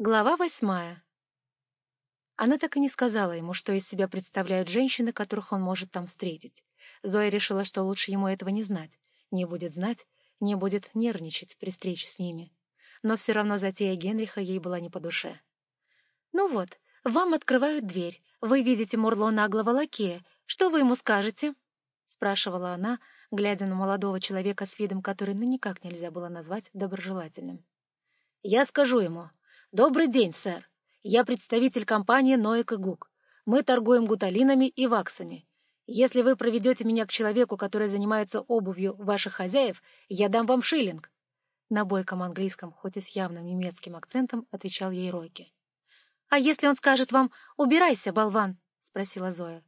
Глава восьмая. Она так и не сказала ему, что из себя представляют женщины, которых он может там встретить. Зоя решила, что лучше ему этого не знать. Не будет знать, не будет нервничать при встрече с ними. Но все равно затея Генриха ей была не по душе. «Ну вот, вам открывают дверь. Вы видите Мурло наглого лакея. Что вы ему скажете?» — спрашивала она, глядя на молодого человека с видом, который ну никак нельзя было назвать доброжелательным. «Я скажу ему», «Добрый день, сэр. Я представитель компании Ноек и Гук. Мы торгуем гуталинами и ваксами. Если вы проведете меня к человеку, который занимается обувью ваших хозяев, я дам вам шиллинг». На бойком английском, хоть и с явным немецким акцентом, отвечал ей Ройки. «А если он скажет вам «убирайся, болван»?» — спросила Зоя.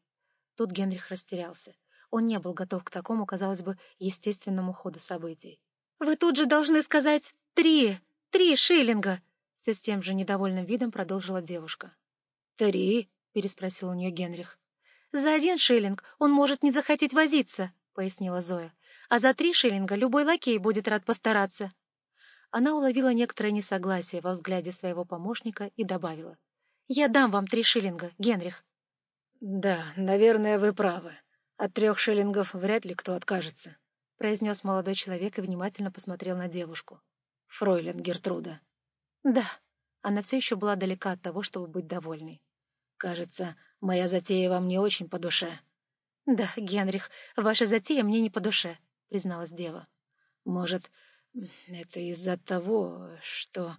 Тут Генрих растерялся. Он не был готов к такому, казалось бы, естественному ходу событий. «Вы тут же должны сказать «три», «три шиллинга», все с тем же недовольным видом продолжила девушка. «Три?» — переспросил у нее Генрих. «За один шиллинг он может не захотеть возиться», — пояснила Зоя. «А за три шиллинга любой лакей будет рад постараться». Она уловила некоторое несогласие во взгляде своего помощника и добавила. «Я дам вам три шиллинга, Генрих». «Да, наверное, вы правы. От трех шиллингов вряд ли кто откажется», — произнес молодой человек и внимательно посмотрел на девушку. «Фройлен Гертруда». Да, она все еще была далека от того, чтобы быть довольной. Кажется, моя затея вам не очень по душе. Да, Генрих, ваша затея мне не по душе, призналась дева. Может, это из-за того, что...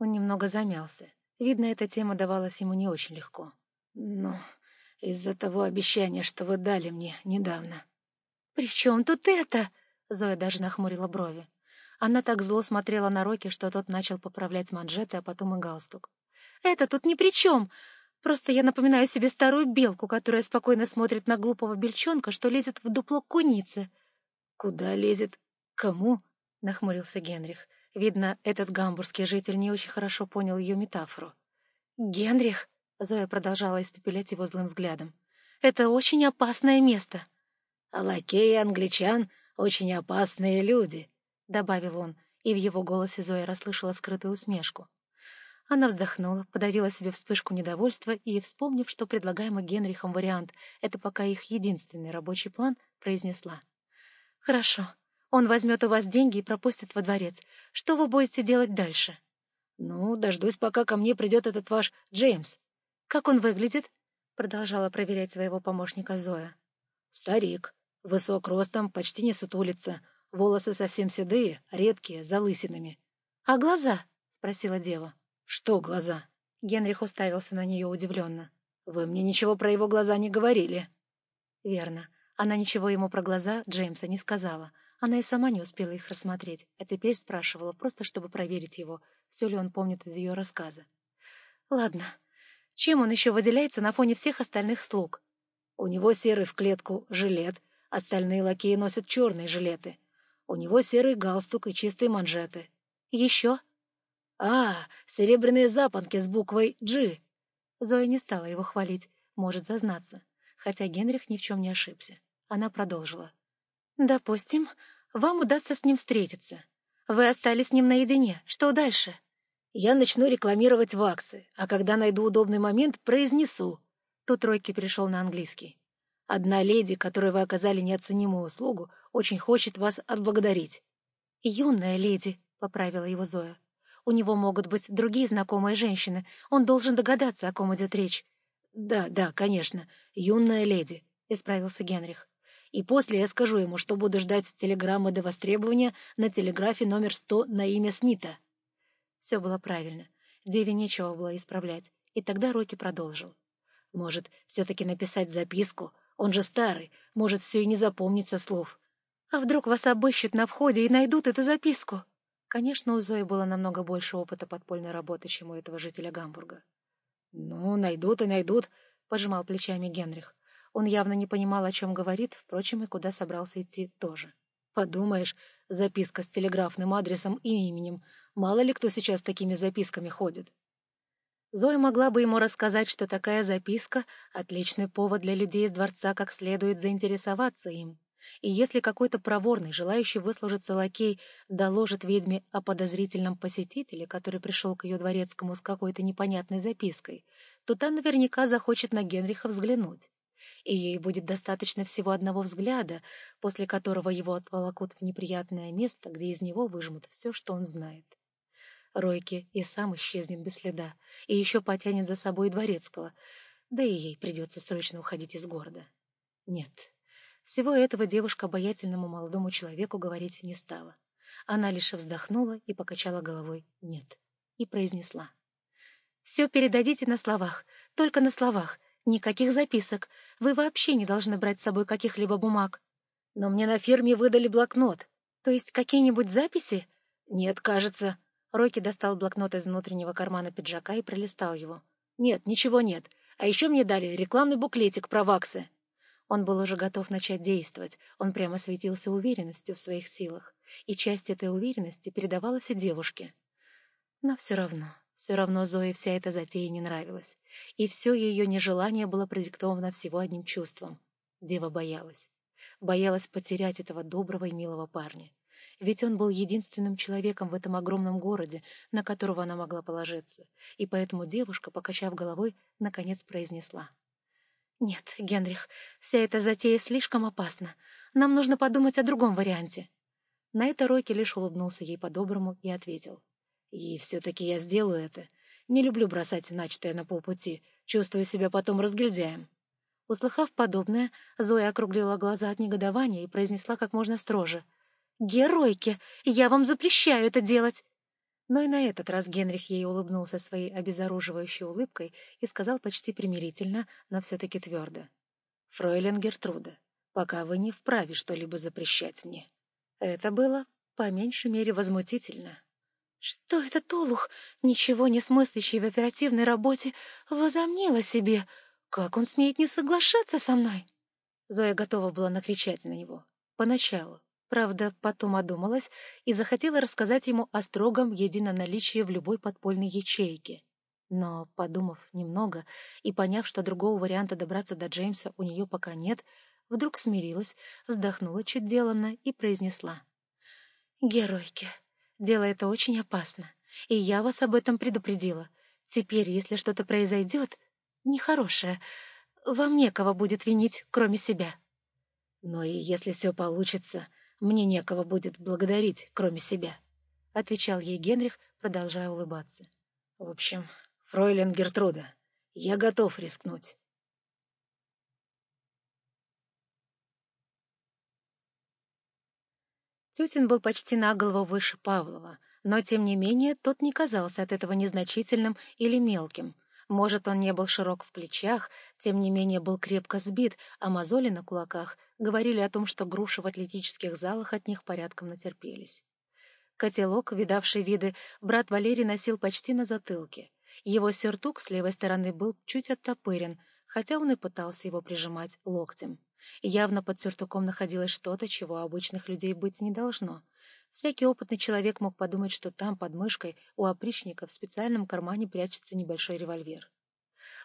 Он немного замялся. Видно, эта тема давалась ему не очень легко. Ну, из-за того обещания, что вы дали мне недавно. — При чем тут это? — Зоя даже нахмурила брови. Она так зло смотрела на Роки, что тот начал поправлять манжеты, а потом и галстук. «Это тут ни при чем. Просто я напоминаю себе старую белку, которая спокойно смотрит на глупого бельчонка, что лезет в дупло куницы». «Куда лезет? Кому?» — нахмурился Генрих. Видно, этот гамбургский житель не очень хорошо понял ее метафору. «Генрих!» — Зоя продолжала испепелять его злым взглядом. «Это очень опасное место!» «А лакеи англичан — очень опасные люди!» — добавил он, и в его голосе Зоя расслышала скрытую усмешку. Она вздохнула, подавила себе вспышку недовольства и, вспомнив, что предлагаемый Генрихом вариант — это пока их единственный рабочий план, произнесла. «Хорошо. Он возьмет у вас деньги и пропустит во дворец. Что вы будете делать дальше?» «Ну, дождусь, пока ко мне придет этот ваш Джеймс». «Как он выглядит?» — продолжала проверять своего помощника Зоя. «Старик. Высок ростом, почти не сутулится. Волосы совсем седые, редкие, залысинами. — А глаза? — спросила дева. — Что глаза? Генрих уставился на нее удивленно. — Вы мне ничего про его глаза не говорили. Верно. Она ничего ему про глаза Джеймса не сказала. Она и сама не успела их рассмотреть, а теперь спрашивала, просто чтобы проверить его, все ли он помнит из ее рассказа. Ладно. Чем он еще выделяется на фоне всех остальных слуг? У него серый в клетку жилет, остальные лакеи носят черные жилеты. У него серый галстук и чистые манжеты. Еще? А, серебряные запонки с буквой «G». Зоя не стала его хвалить, может зазнаться. Хотя Генрих ни в чем не ошибся. Она продолжила. «Допустим, вам удастся с ним встретиться. Вы остались с ним наедине. Что дальше?» «Я начну рекламировать в акции, а когда найду удобный момент, произнесу». Тут Ройки перешел на английский. Одна леди, которой вы оказали неоценимую услугу, очень хочет вас отблагодарить. — Юная леди, — поправила его Зоя. — У него могут быть другие знакомые женщины. Он должен догадаться, о ком идет речь. — Да, да, конечно, юная леди, — исправился Генрих. И после я скажу ему, что буду ждать телеграммы до востребования на телеграфе номер сто на имя Смита. Все было правильно. Деве нечего было исправлять. И тогда Рокки продолжил. Может, все-таки написать записку, он же старый, может все и не запомнить со слов. А вдруг вас обыщут на входе и найдут эту записку? Конечно, у Зои было намного больше опыта подпольной работы, чем у этого жителя Гамбурга. — Ну, найдут и найдут, — пожимал плечами Генрих. Он явно не понимал, о чем говорит, впрочем, и куда собрался идти тоже. Подумаешь, записка с телеграфным адресом и именем. Мало ли кто сейчас такими записками ходит. Зоя могла бы ему рассказать, что такая записка — отличный повод для людей из дворца как следует заинтересоваться им. И если какой-то проворный, желающий выслужиться лакей, доложит ведьме о подозрительном посетителе, который пришел к ее дворецкому с какой-то непонятной запиской, то та наверняка захочет на Генриха взглянуть. И ей будет достаточно всего одного взгляда, после которого его отволокут в неприятное место, где из него выжмут все, что он знает. Ройки и сам исчезнет без следа, и еще потянет за собой дворецкого, да и ей придется срочно уходить из города. Нет, всего этого девушка обаятельному молодому человеку говорить не стала. Она лишь вздохнула и покачала головой «нет» и произнесла. «Все передадите на словах, только на словах, никаких записок. Вы вообще не должны брать с собой каких-либо бумаг. Но мне на фирме выдали блокнот. То есть какие-нибудь записи? Нет, кажется». Рокки достал блокнот из внутреннего кармана пиджака и пролистал его. «Нет, ничего нет. А еще мне дали рекламный буклетик про ваксы». Он был уже готов начать действовать, он прямо светился уверенностью в своих силах, и часть этой уверенности передавалась и девушке. Но все равно, все равно Зое вся эта затея не нравилась, и все ее нежелание было продиктовано всего одним чувством. Дева боялась. Боялась потерять этого доброго и милого парня. Ведь он был единственным человеком в этом огромном городе, на которого она могла положиться, и поэтому девушка, покачав головой, наконец произнесла — «Нет, Генрих, вся эта затея слишком опасна. Нам нужно подумать о другом варианте». На это Ройки лишь улыбнулся ей по-доброму и ответил. «И все-таки я сделаю это. Не люблю бросать начатое на полпути. Чувствую себя потом разгильдяем». Услыхав подобное, Зоя округлила глаза от негодования и произнесла как можно строже. «Геройки, я вам запрещаю это делать!» Но и на этот раз Генрих ей улыбнулся своей обезоруживающей улыбкой и сказал почти примирительно, но все-таки твердо. «Фройлен Гертруда, пока вы не вправе что-либо запрещать мне». Это было, по меньшей мере, возмутительно. «Что этот олух, ничего не смыслящий в оперативной работе, возомнил о себе? Как он смеет не соглашаться со мной?» Зоя готова была накричать на него. Поначалу, Правда, потом одумалась и захотела рассказать ему о строгом единоналичии в любой подпольной ячейке. Но, подумав немного и поняв, что другого варианта добраться до Джеймса у нее пока нет, вдруг смирилась, вздохнула чуть деланно и произнесла. «Геройки, дело это очень опасно, и я вас об этом предупредила. Теперь, если что-то произойдет, нехорошее, вам некого будет винить, кроме себя». «Но и если все получится, мне некого будет благодарить, кроме себя», — отвечал ей Генрих, продолжая улыбаться. «В общем, фройлен Гертруда, я готов рискнуть». Тютин был почти на голову выше Павлова, но, тем не менее, тот не казался от этого незначительным или мелким. Может, он не был широк в плечах, тем не менее был крепко сбит, а мозоли на кулаках говорили о том, что груши в атлетических залах от них порядком натерпелись. Котелок, видавший виды, брат Валерий носил почти на затылке. Его сюртук с левой стороны был чуть оттопырен, хотя он и пытался его прижимать локтем. Явно под сюртуком находилось что-то, чего обычных людей быть не должно. Всякий опытный человек мог подумать, что там, под мышкой, у опричника в специальном кармане прячется небольшой револьвер.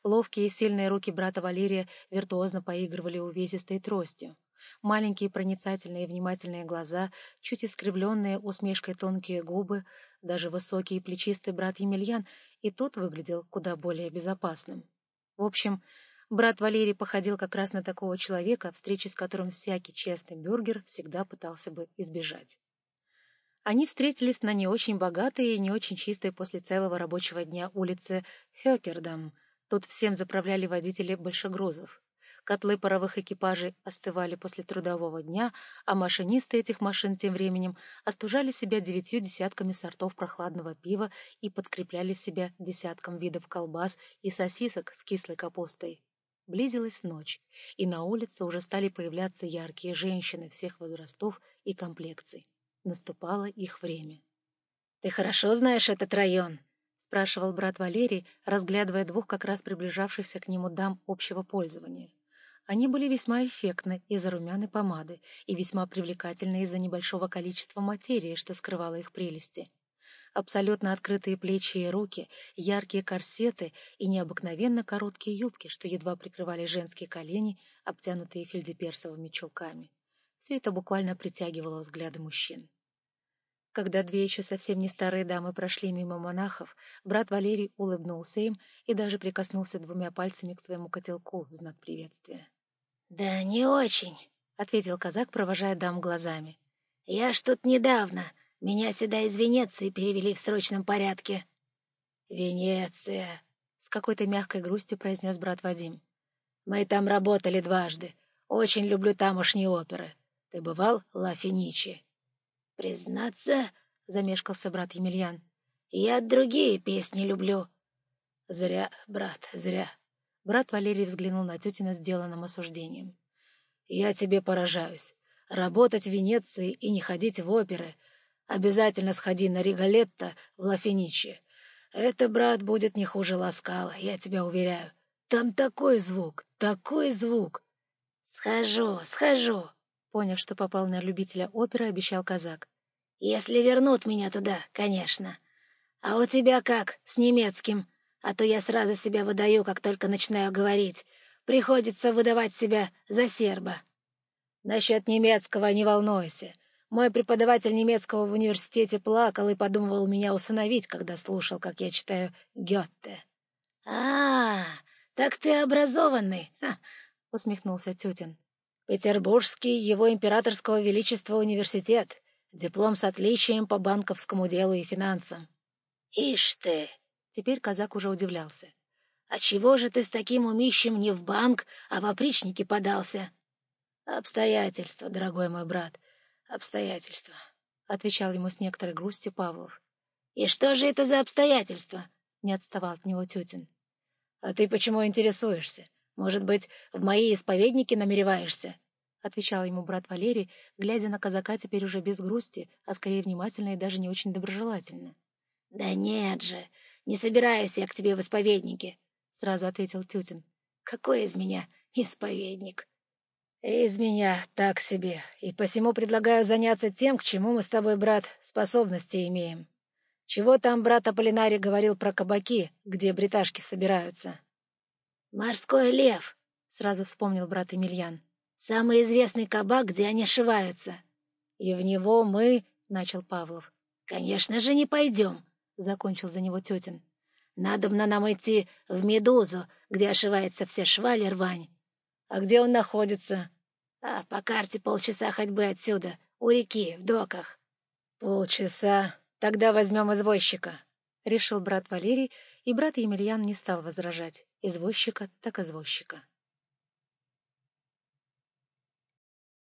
Ловкие и сильные руки брата Валерия виртуозно поигрывали увесистой тростью. Маленькие проницательные и внимательные глаза, чуть искривленные усмешкой тонкие губы, даже высокий и плечистый брат Емельян и тот выглядел куда более безопасным. В общем, брат Валерий походил как раз на такого человека, встречи с которым всякий честный бюргер всегда пытался бы избежать. Они встретились на не очень богатой и не очень чистой после целого рабочего дня улице Хёкердам — Тут всем заправляли водители большегрузов. Котлы паровых экипажей остывали после трудового дня, а машинисты этих машин тем временем остужали себя девятью десятками сортов прохладного пива и подкрепляли себя десятком видов колбас и сосисок с кислой капустой. Близилась ночь, и на улице уже стали появляться яркие женщины всех возрастов и комплекций. Наступало их время. — Ты хорошо знаешь этот район? — спрашивал брат Валерий, разглядывая двух как раз приближавшихся к нему дам общего пользования. Они были весьма эффектны из-за румяной помады и весьма привлекательны из-за небольшого количества материи, что скрывало их прелести. Абсолютно открытые плечи и руки, яркие корсеты и необыкновенно короткие юбки, что едва прикрывали женские колени, обтянутые фельдеперсовыми чулками. Все это буквально притягивало взгляды мужчин. Когда две еще совсем не старые дамы прошли мимо монахов, брат Валерий улыбнулся им и даже прикоснулся двумя пальцами к своему котелку в знак приветствия. — Да не очень, — ответил казак, провожая дам глазами. — Я ж тут недавно. Меня сюда из Венеции перевели в срочном порядке. — Венеция, — с какой-то мягкой грустью произнес брат Вадим. — Мы там работали дважды. Очень люблю тамошние оперы. Ты бывал, Ла Финичи? «Признаться, — замешкался брат Емельян, — я другие песни люблю». «Зря, брат, зря». Брат Валерий взглянул на тетина сделанным осуждением. «Я тебе поражаюсь. Работать в Венеции и не ходить в оперы. Обязательно сходи на Риголетто в Лафиничи. Это, брат, будет не хуже Ласкала, я тебя уверяю. Там такой звук, такой звук!» «Схожу, схожу!» Поняв, что попал на любителя оперы, обещал казак. «Если вернут меня туда, конечно. А у тебя как, с немецким? А то я сразу себя выдаю, как только начинаю говорить. Приходится выдавать себя за серба». «Насчет немецкого не волнуйся. Мой преподаватель немецкого в университете плакал и подумывал меня усыновить, когда слушал, как я читаю Гетте». «А, так ты образованный!» — усмехнулся Тютин. Петербургский его императорского величества университет. Диплом с отличием по банковскому делу и финансам. Ишь ты! Теперь казак уже удивлялся. А чего же ты с таким умищем не в банк, а в опричники подался? Обстоятельства, дорогой мой брат, обстоятельства, — отвечал ему с некоторой грустью Павлов. И что же это за обстоятельства? — не отставал от него тетин. — А ты почему интересуешься? Может быть, в мои исповедники намереваешься? — отвечал ему брат Валерий, глядя на казака теперь уже без грусти, а скорее внимательно и даже не очень доброжелательно. — Да нет же, не собираюсь я к тебе в исповедники, — сразу ответил Тютин. — Какой из меня исповедник? — Из меня так себе, и посему предлагаю заняться тем, к чему мы с тобой, брат, способности имеем. Чего там брат Аполлинарий говорил про кабаки, где бриташки собираются? — «Морской лев», — сразу вспомнил брат Емельян. «Самый известный кабак, где они ошиваются». «И в него мы...» — начал Павлов. «Конечно же не пойдем», — закончил за него тетин. «Надобно нам идти в Медузу, где ошивается вся шваль и рвань». «А где он находится?» «А по карте полчаса ходьбы отсюда, у реки, в доках». «Полчаса. Тогда возьмем извозчика», — решил брат Валерий, и брат Емельян не стал возражать. Извозчика так извозчика.